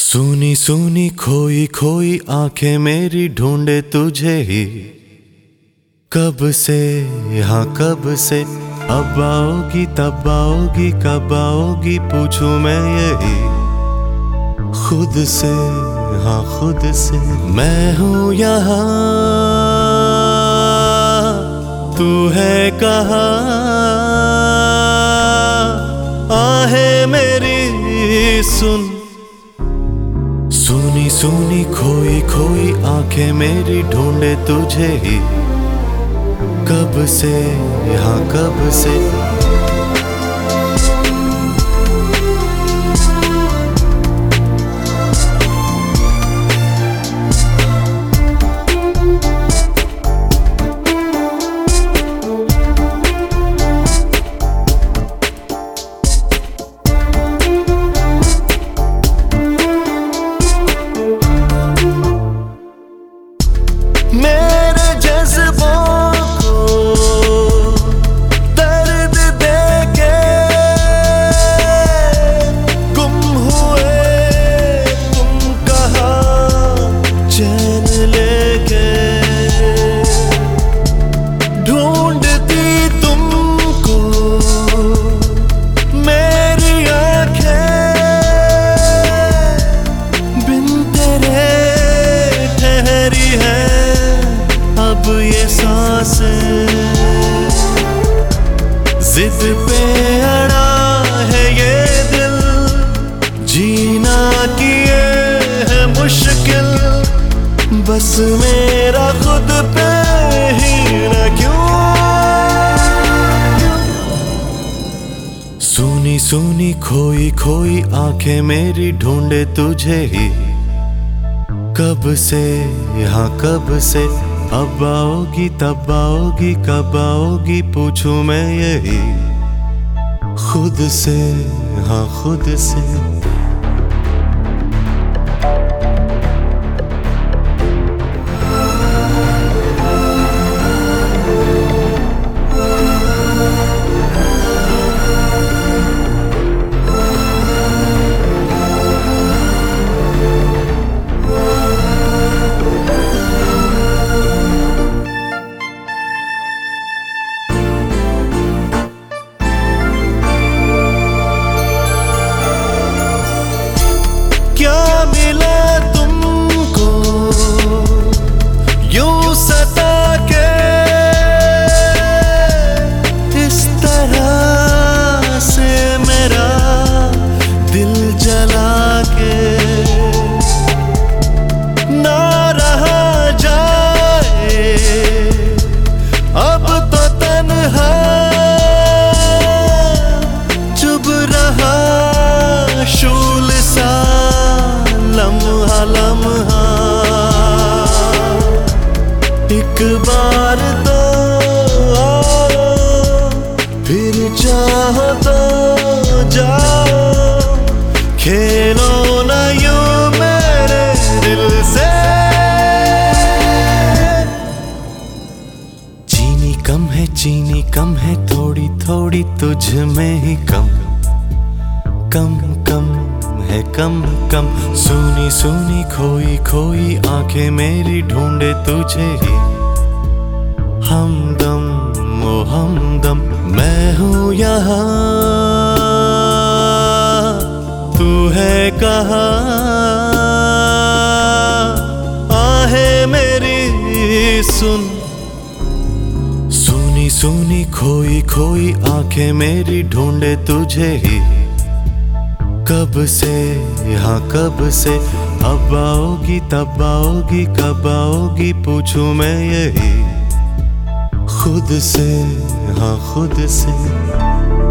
सुनी सुनी खोई खोई आँखें मेरी ढूंढे तुझे ही। कब से? हाँ कब से? अब आओगी, तब आओगी, कब आओगी, पूछू मैं यही। खुद से? हाँ खुद से। मैं हूँ यहाँ। तू है कहा? खोई आँखें मेरी ढूंढे तुझे ही। कब से यहाँ कब से? बस मेरा खुद पे ही न क्यों सुनी सुनी, खोई खोई आँखें मेरी ढूंढे तुझे ही। कब से यहाँ कब से, अब आओगी, तब आओगी, कब आओगी, पूछूँ मैं यही। खुद से हाँ खुद से। चाहो तो जाओ। खेलो न यूँ मेरे दिल से। चीनी कम है, चीनी कम है, थोड़ी थोड़ी तुझ में ही कम। कम कम है, कम कम। सुनी सुनी, खोई खोई आँखें मेरी ढूंढे तुझे ही। हमदम ओ हमदम मैं हूँ यहाँ। तू है कहा? आहे मेरी, सुन। सुनी सुनी, खोई खोई, आँखें मेरी ढूंढे तुझे ही। कब से? यहाँ कब से? अब आओगी, तब आओगी, कब आओगी, पूछूँ मैं यही। खुद से हाँ खुद से।